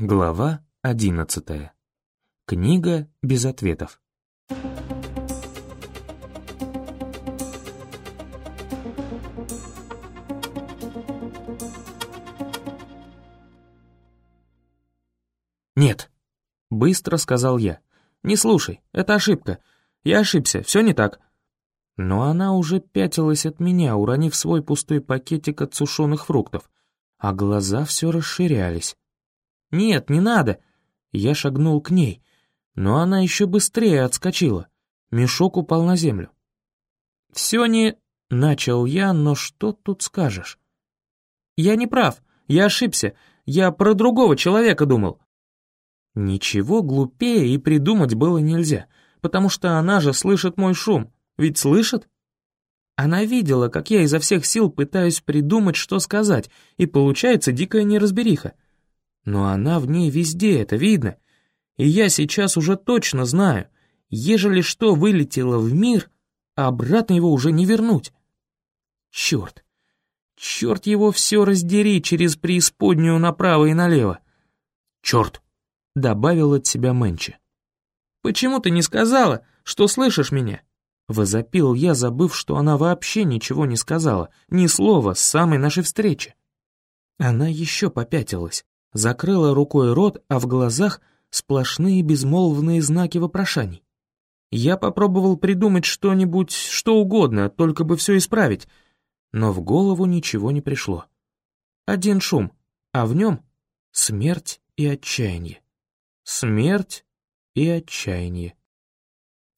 Глава одиннадцатая. Книга без ответов. «Нет», — быстро сказал я. «Не слушай, это ошибка. Я ошибся, все не так». Но она уже пятилась от меня, уронив свой пустой пакетик от сушеных фруктов, а глаза все расширялись. «Нет, не надо!» Я шагнул к ней, но она еще быстрее отскочила. Мешок упал на землю. «Все не...» — начал я, но что тут скажешь? «Я не прав, я ошибся, я про другого человека думал». Ничего глупее и придумать было нельзя, потому что она же слышит мой шум, ведь слышит? Она видела, как я изо всех сил пытаюсь придумать, что сказать, и получается дикая неразбериха. Но она в ней везде, это видно. И я сейчас уже точно знаю, ежели что вылетело в мир, а обратно его уже не вернуть. Черт! Черт его все раздери через преисподнюю направо и налево. Черт! Добавил от себя Мэнчи. «Почему ты не сказала, что слышишь меня?» Возопил я, забыв, что она вообще ничего не сказала, ни слова с самой нашей встречи. Она еще попятилась, закрыла рукой рот, а в глазах сплошные безмолвные знаки вопрошаний. Я попробовал придумать что-нибудь, что угодно, только бы все исправить, но в голову ничего не пришло. Один шум, а в нем смерть и отчаяние. Смерть и отчаяние.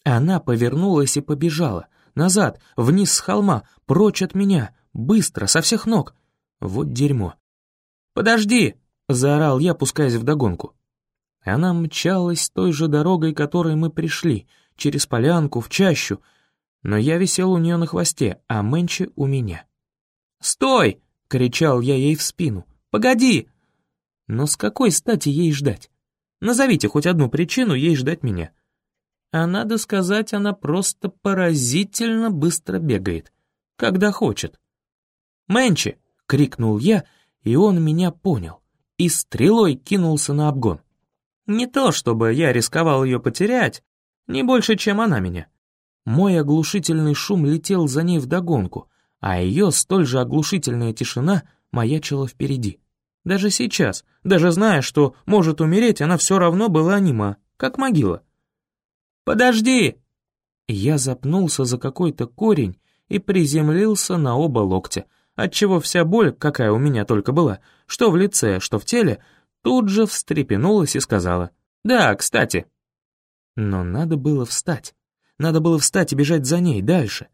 Она повернулась и побежала, назад, вниз с холма, прочь от меня, быстро, со всех ног. Вот дерьмо. «Подожди!» Заорал я, пускаясь вдогонку. Она мчалась той же дорогой, которой мы пришли, через полянку, в чащу, но я висел у нее на хвосте, а Мэнчи у меня. «Стой!» — кричал я ей в спину. «Погоди!» Но с какой стати ей ждать? Назовите хоть одну причину ей ждать меня. А надо сказать, она просто поразительно быстро бегает, когда хочет. «Мэнчи!» — крикнул я, и он меня понял и стрелой кинулся на обгон. Не то, чтобы я рисковал ее потерять, не больше, чем она меня. Мой оглушительный шум летел за ней вдогонку, а ее столь же оглушительная тишина маячила впереди. Даже сейчас, даже зная, что может умереть, она все равно была нема, как могила. «Подожди!» Я запнулся за какой-то корень и приземлился на оба локтя — отчего вся боль, какая у меня только была, что в лице, что в теле, тут же встрепенулась и сказала «Да, кстати». Но надо было встать. Надо было встать и бежать за ней дальше.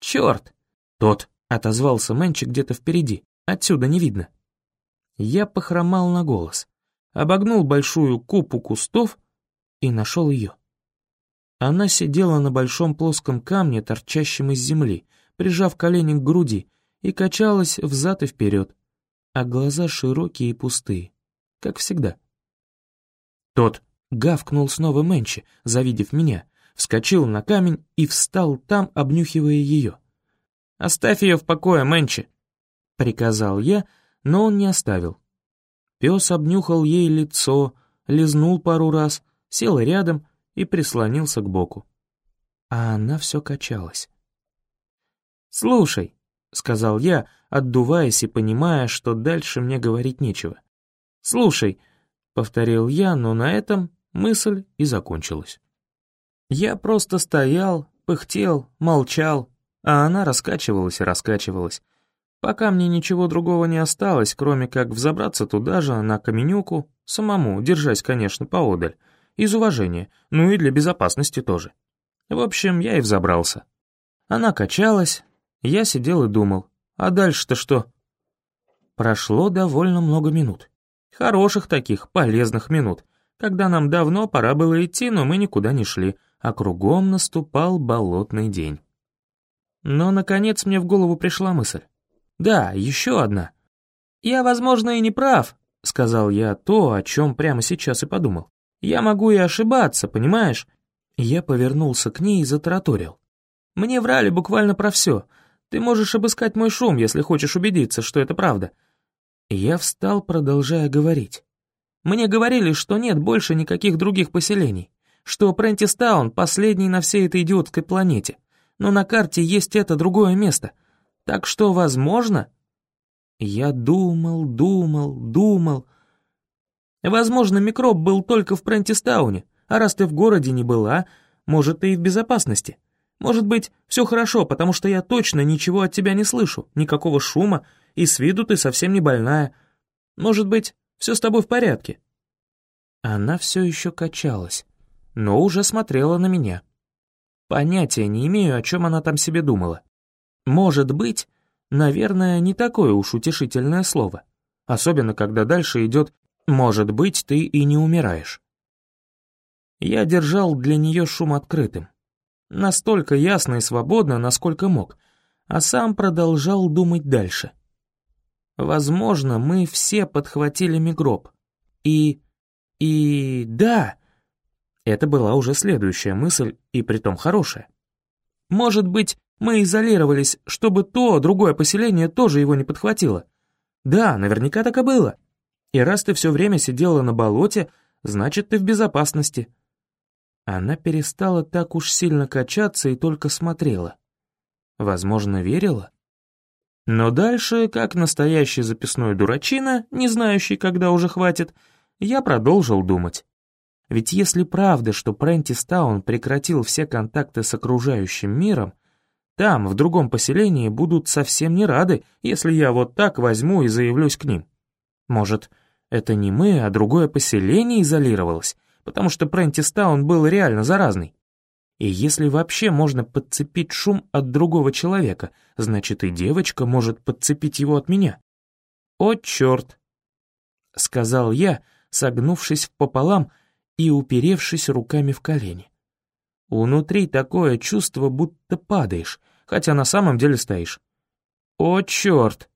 «Черт!» «Тот!» — отозвался Мэнчик где-то впереди. Отсюда не видно. Я похромал на голос, обогнул большую купу кустов и нашел ее. Она сидела на большом плоском камне, торчащем из земли, прижав колени к груди, и качалась взад и вперед, а глаза широкие и пустые, как всегда. Тот гавкнул снова Мэнчи, завидев меня, вскочил на камень и встал там, обнюхивая ее. «Оставь ее в покое, Мэнчи!» — приказал я, но он не оставил. Пес обнюхал ей лицо, лизнул пару раз, сел рядом и прислонился к боку. А она все качалась. «Слушай», — сказал я, отдуваясь и понимая, что дальше мне говорить нечего. «Слушай», — повторил я, но на этом мысль и закончилась. Я просто стоял, пыхтел, молчал, а она раскачивалась и раскачивалась, пока мне ничего другого не осталось, кроме как взобраться туда же, на каменюку, самому, держась, конечно, поодаль, из уважения, ну и для безопасности тоже. В общем, я и взобрался. Она качалась, я сидел и думал, а дальше-то что? Прошло довольно много минут. Хороших таких, полезных минут, когда нам давно пора было идти, но мы никуда не шли, а кругом наступал болотный день. Но, наконец, мне в голову пришла мысль. Да, еще одна. «Я, возможно, и не прав», — сказал я то, о чем прямо сейчас и подумал. «Я могу и ошибаться, понимаешь?» Я повернулся к ней и затараторил. «Мне врали буквально про все, ты можешь обыскать мой шум, если хочешь убедиться, что это правда». Я встал, продолжая говорить. Мне говорили, что нет больше никаких других поселений, что Прентистаун последний на всей этой идиотской планете, но на карте есть это другое место. Так что, возможно...» Я думал, думал, думал. Возможно, микроб был только в Прентистауне, а раз ты в городе не была, может, ты и в безопасности. Может быть, все хорошо, потому что я точно ничего от тебя не слышу, никакого шума, и с виду ты совсем не больная. Может быть, все с тобой в порядке?» Она все еще качалась, но уже смотрела на меня. Понятия не имею, о чем она там себе думала. Может быть, наверное, не такое уж утешительное слово, особенно когда дальше идет «может быть, ты и не умираешь». Я держал для нее шум открытым, настолько ясно и свободно, насколько мог, а сам продолжал думать дальше. Возможно, мы все подхватили микроб. И... и... да... Это была уже следующая мысль, и притом хорошая. Может быть, мы изолировались, чтобы то, другое поселение тоже его не подхватило. Да, наверняка так и было. И раз ты все время сидела на болоте, значит, ты в безопасности. Она перестала так уж сильно качаться и только смотрела. Возможно, верила? Но дальше, как настоящий записной дурачина, не знающий, когда уже хватит, я продолжил думать. Ведь если правда, что Прентистаун прекратил все контакты с окружающим миром, там, в другом поселении, будут совсем не рады, если я вот так возьму и заявлюсь к ним. Может, это не мы, а другое поселение изолировалось, потому что Прентистаун был реально заразный. И если вообще можно подцепить шум от другого человека, значит и девочка может подцепить его от меня. «О, черт!» — сказал я, согнувшись пополам и уперевшись руками в колени. Внутри такое чувство, будто падаешь, хотя на самом деле стоишь. «О, черт!»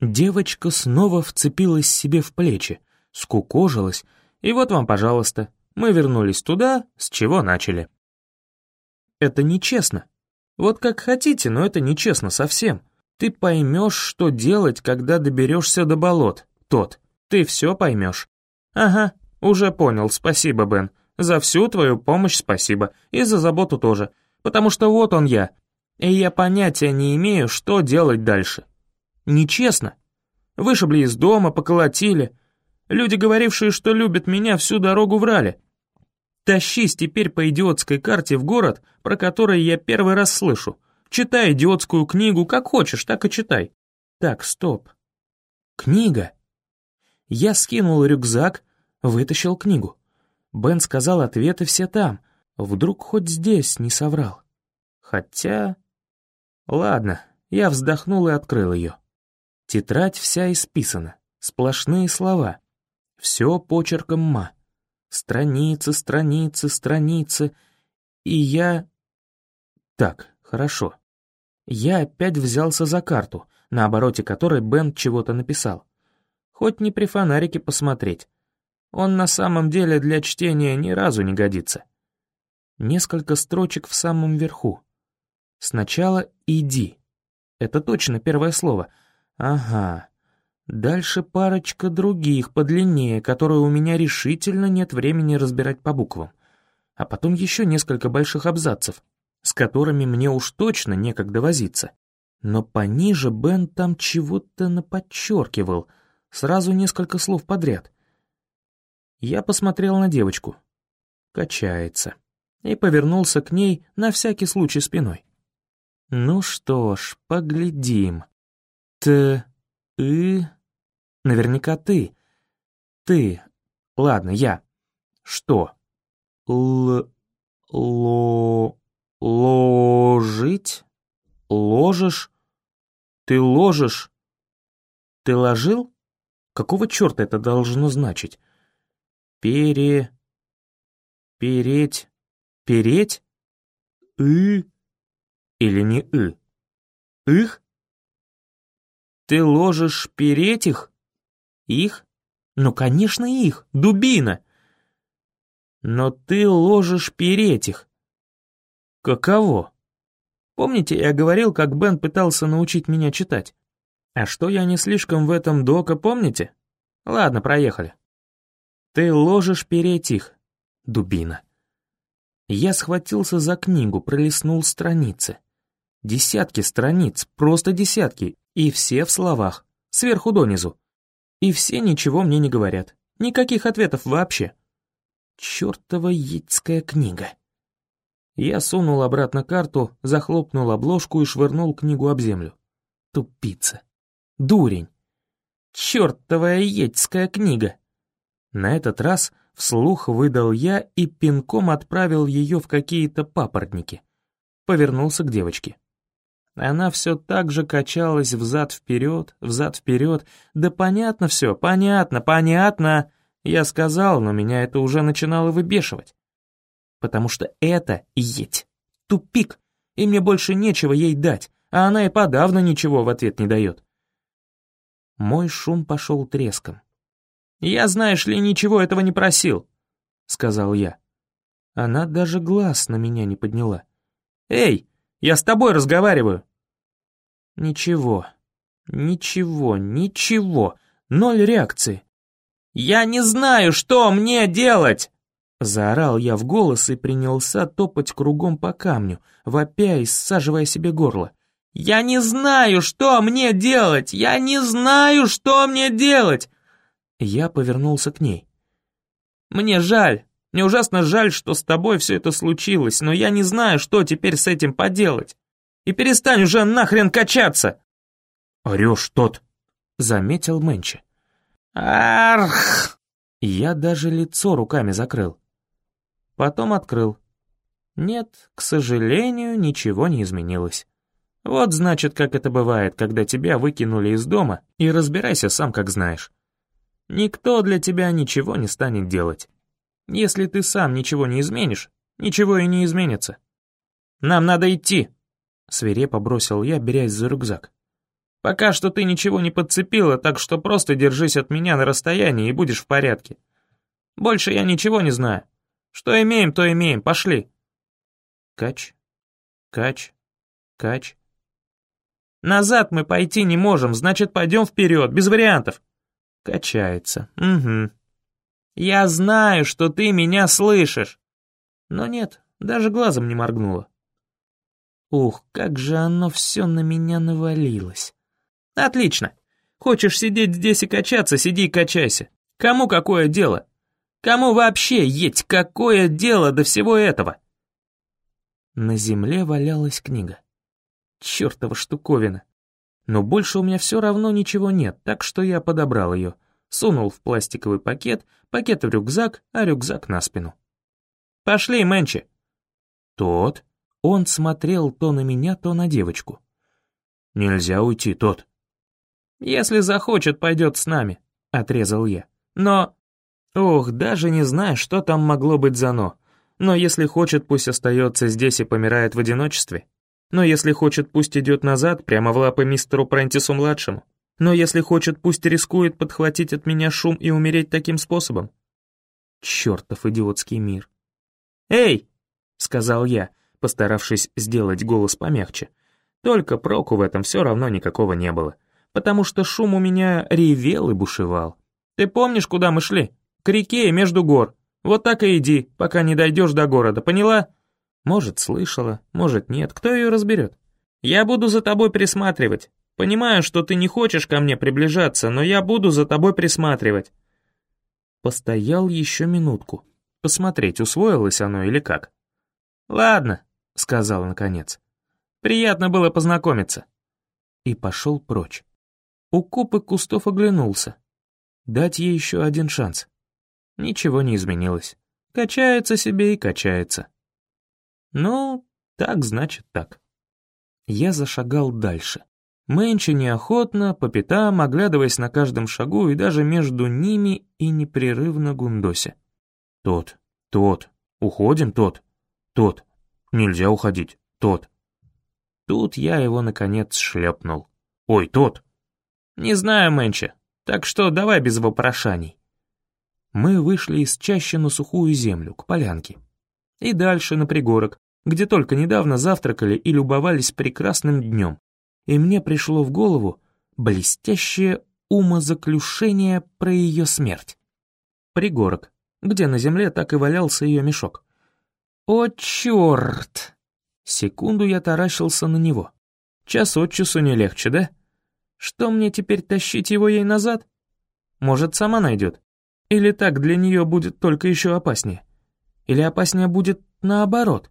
Девочка снова вцепилась себе в плечи, скукожилась, и вот вам, пожалуйста, мы вернулись туда, с чего начали. Это нечестно. Вот как хотите, но это нечестно совсем. Ты поймешь, что делать, когда доберешься до болот, тот. Ты все поймешь. Ага, уже понял, спасибо, Бен. За всю твою помощь спасибо. И за заботу тоже. Потому что вот он я. И я понятия не имею, что делать дальше. Нечестно. Вышибли из дома, поколотили. Люди, говорившие, что любят меня, всю дорогу врали. Тащись теперь по идиотской карте в город, про который я первый раз слышу. Читай идиотскую книгу, как хочешь, так и читай. Так, стоп. Книга. Я скинул рюкзак, вытащил книгу. Бен сказал, ответы все там. Вдруг хоть здесь не соврал. Хотя... Ладно, я вздохнул и открыл ее. Тетрадь вся исписана, сплошные слова. Все почерком ма. Страницы, страницы, страницы. И я... Так, хорошо. Я опять взялся за карту, на обороте которой Бен чего-то написал. Хоть не при фонарике посмотреть. Он на самом деле для чтения ни разу не годится. Несколько строчек в самом верху. Сначала «иди». Это точно первое слово. Ага, Дальше парочка других, подлиннее, которые у меня решительно нет времени разбирать по буквам. А потом еще несколько больших абзацев, с которыми мне уж точно некогда возиться. Но пониже Бен там чего-то наподчеркивал, сразу несколько слов подряд. Я посмотрел на девочку. Качается. И повернулся к ней на всякий случай спиной. Ну что ж, поглядим. Т... И... Наверняка ты. Ты. Ладно, я. Что? Л... Ло... Ложить? Ложишь? Ты ложишь? Ты ложил? Какого черта это должно значить? Пере... Переть... Переть? И... Или не и? Их? Ты ложишь переть их? Их? Ну, конечно, их, дубина. Но ты ложишь переть их. Каково? Помните, я говорил, как Бен пытался научить меня читать? А что я не слишком в этом дока, помните? Ладно, проехали. Ты ложишь переть их, дубина. Я схватился за книгу, пролистнул страницы. Десятки страниц, просто десятки, и все в словах, сверху донизу. И все ничего мне не говорят, никаких ответов вообще. Чёртова едьская книга. Я сунул обратно карту, захлопнул обложку и швырнул книгу об землю. Тупица. Дурень. Чёртовая едьская книга. На этот раз вслух выдал я и пинком отправил ее в какие-то папоротники. Повернулся к девочке. Она все так же качалась взад-вперед, взад-вперед. Да понятно все, понятно, понятно. Я сказал, но меня это уже начинало выбешивать. Потому что это едь. Тупик. И мне больше нечего ей дать, а она и подавно ничего в ответ не дает. Мой шум пошел треском. «Я, знаешь ли, ничего этого не просил», — сказал я. Она даже глаз на меня не подняла. «Эй, я с тобой разговариваю!» Ничего, ничего, ничего, ноль реакции. «Я не знаю, что мне делать!» Заорал я в голос и принялся топать кругом по камню, вопя и саживая себе горло. «Я не знаю, что мне делать! Я не знаю, что мне делать!» Я повернулся к ней. «Мне жаль, мне ужасно жаль, что с тобой все это случилось, но я не знаю, что теперь с этим поделать. И перестань уже нахрен качаться!» «Орешь тот», — заметил Мэнчи. «Арх!» Я даже лицо руками закрыл. Потом открыл. Нет, к сожалению, ничего не изменилось. Вот значит, как это бывает, когда тебя выкинули из дома, и разбирайся сам, как знаешь. Никто для тебя ничего не станет делать. Если ты сам ничего не изменишь, ничего и не изменится. Нам надо идти, свирепо бросил я, берясь за рюкзак. Пока что ты ничего не подцепила, так что просто держись от меня на расстоянии и будешь в порядке. Больше я ничего не знаю. Что имеем, то имеем, пошли. Кач, кач, кач. Назад мы пойти не можем, значит, пойдем вперед, без вариантов. Качается. Угу. Я знаю, что ты меня слышишь. Но нет, даже глазом не моргнула. Ух, как же оно все на меня навалилось. Отлично. Хочешь сидеть здесь и качаться, сиди и качайся. Кому какое дело? Кому вообще есть какое дело до всего этого? На земле валялась книга. Чёртова штуковина. Но больше у меня все равно ничего нет, так что я подобрал ее, сунул в пластиковый пакет, пакет в рюкзак, а рюкзак на спину. «Пошли, Мэнчи!» «Тот?» Он смотрел то на меня, то на девочку. «Нельзя уйти, тот». «Если захочет, пойдет с нами», — отрезал я. «Но...» «Ох, даже не знаю, что там могло быть за «но». Но если хочет, пусть остается здесь и помирает в одиночестве. Но если хочет, пусть идет назад, прямо в лапы мистеру Прентису-младшему. Но если хочет, пусть рискует подхватить от меня шум и умереть таким способом. Чертов идиотский мир. «Эй!» — сказал я, постаравшись сделать голос помягче. Только проку в этом все равно никакого не было, потому что шум у меня ревел и бушевал. «Ты помнишь, куда мы шли? К реке между гор. Вот так и иди, пока не дойдешь до города, поняла?» Может, слышала, может, нет, кто ее разберет? Я буду за тобой присматривать. Понимаю, что ты не хочешь ко мне приближаться, но я буду за тобой присматривать. Постоял еще минутку. Посмотреть, усвоилось оно или как. Ладно, сказал наконец. Приятно было познакомиться. И пошел прочь. У купы кустов оглянулся. Дать ей еще один шанс. Ничего не изменилось. Качается себе и качается. Ну, так значит так. Я зашагал дальше. Мэнчи неохотно, по пятам, оглядываясь на каждом шагу и даже между ними и непрерывно гундося. «Тот, тот, уходим, тот, тот, нельзя уходить, тот». Тут я его, наконец, шлепнул. «Ой, тот!» «Не знаю, Мэнчи, так что давай без вопрошаний». Мы вышли из чащи на сухую землю, к полянке. И дальше на пригорок, где только недавно завтракали и любовались прекрасным днем. И мне пришло в голову блестящее умозаключение про ее смерть. пригорок, где на земле так и валялся ее мешок. «О, черт!» Секунду я таращился на него. Час от часу не легче, да? Что мне теперь тащить его ей назад? Может, сама найдет? Или так для нее будет только еще опаснее? Или опаснее будет наоборот?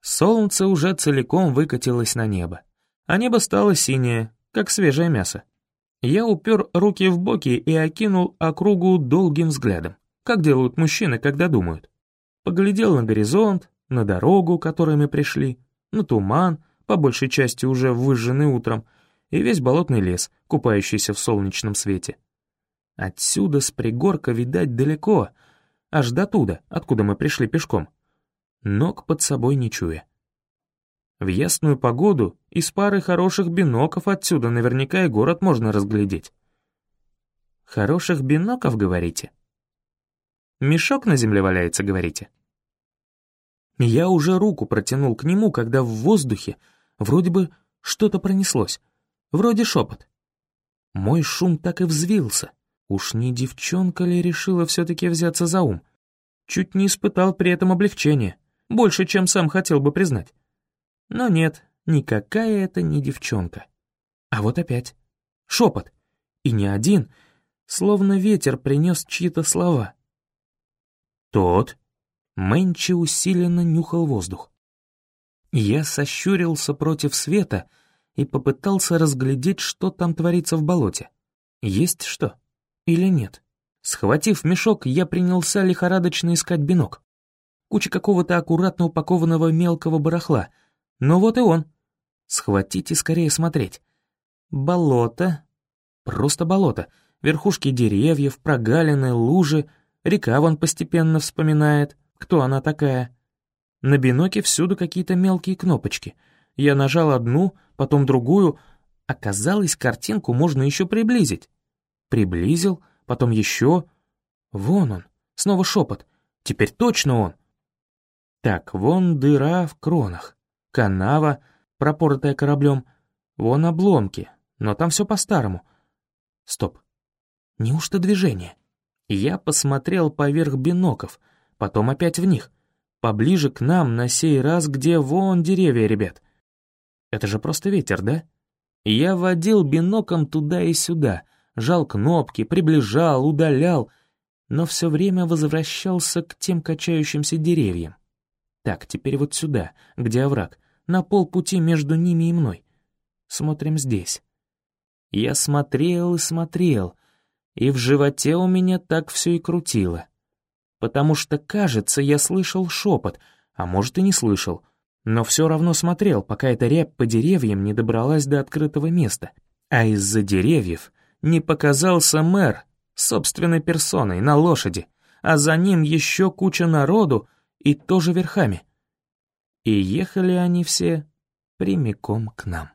Солнце уже целиком выкатилось на небо, а небо стало синее, как свежее мясо. Я упер руки в боки и окинул округу долгим взглядом, как делают мужчины, когда думают. Поглядел на горизонт, на дорогу, которой мы пришли, на туман, по большей части уже выжженный утром, и весь болотный лес, купающийся в солнечном свете. Отсюда с пригорка видать далеко, аж до туда, откуда мы пришли пешком. Ног под собой не чуя. В ясную погоду из пары хороших биноков отсюда наверняка и город можно разглядеть. Хороших биноков, говорите? Мешок на земле валяется, говорите? Я уже руку протянул к нему, когда в воздухе вроде бы что-то пронеслось, вроде шепот. Мой шум так и взвился. Уж не девчонка ли решила все-таки взяться за ум? Чуть не испытал при этом облегчения, больше, чем сам хотел бы признать. Но нет, никакая это не девчонка. А вот опять. Шепот. И не один, словно ветер принес чьи-то слова. «Тот?» Мэнчи усиленно нюхал воздух. Я сощурился против света и попытался разглядеть, что там творится в болоте. Есть что? Или нет? Схватив мешок, я принялся лихорадочно искать бинок. Куча какого-то аккуратно упакованного мелкого барахла. Но вот и он. Схватить и скорее смотреть. Болото. Просто болото. Верхушки деревьев, прогалины, лужи. Река вон постепенно вспоминает кто она такая. На биноке всюду какие-то мелкие кнопочки. Я нажал одну, потом другую. Оказалось, картинку можно еще приблизить. Приблизил, потом еще. Вон он, снова шепот. Теперь точно он. Так, вон дыра в кронах. Канава, пропоротая кораблем. Вон обломки, но там все по-старому. Стоп. Неужто движение? Я посмотрел поверх биноков — потом опять в них. Поближе к нам, на сей раз, где вон деревья, ребят. Это же просто ветер, да? Я водил биноком туда и сюда, жал кнопки, приближал, удалял, но все время возвращался к тем качающимся деревьям. Так, теперь вот сюда, где овраг, на полпути между ними и мной. Смотрим здесь. Я смотрел и смотрел, и в животе у меня так все и крутило потому что, кажется, я слышал шепот, а может и не слышал, но все равно смотрел, пока эта рябь по деревьям не добралась до открытого места, а из-за деревьев не показался мэр собственной персоной на лошади, а за ним еще куча народу и тоже верхами. И ехали они все прямиком к нам.